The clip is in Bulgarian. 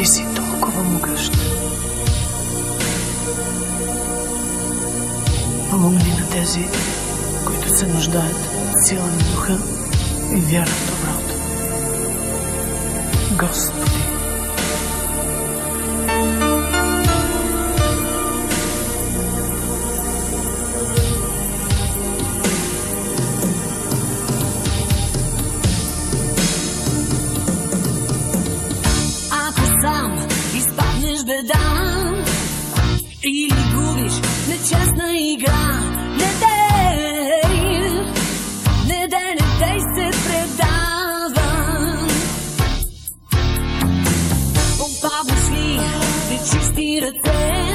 Ти си толкова могъщ. Помогни на тези, които се нуждаят от сила на духа и вяра в доброто. Господи, нечестна игра. Не дей, не дей, не дей се предавам. Опаваш ли, чисти ръце?